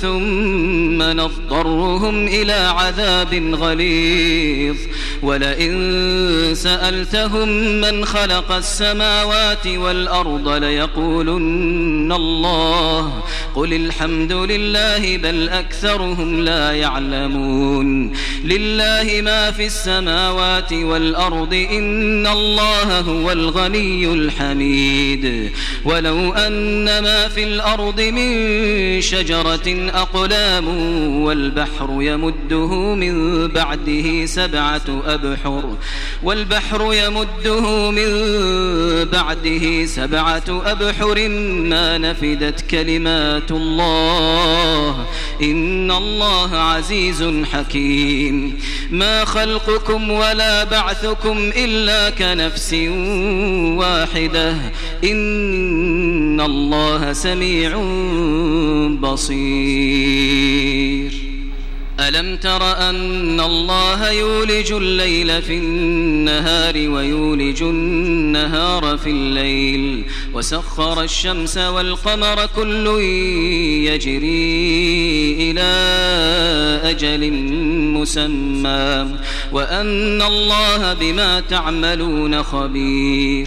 ثم نضطرهم إلى عذاب غليظ. ولئن سألتهم من خلق السماوات والأرض ليقولن الله. قل الحمد لله بل أكثرهم لا يعلمون. لله ما في السماوات والأرض إن الله هو الغني الحميد. ولو أن ما في الأرض من شجرة أقلام والبحر يمده من بعده سبعة أبحر والبحر يمده من بعده سبعة أبحر ما نفدت كلمات الله إن الله عزيز حكيم ما خلقكم ولا بعثكم إلا كنفس واحدة إن ان الله سميع بصير الم تر ان الله يولج الليل في النهار ويولج النهار في الليل وسخر الشمس والقمر كل يجري إلى أجل مسمى وان الله بما تعملون خبير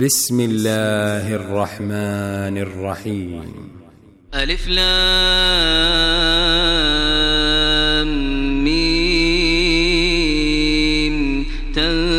بسم الله الرحمن الرحيم. ألف لام ميم. تنزيل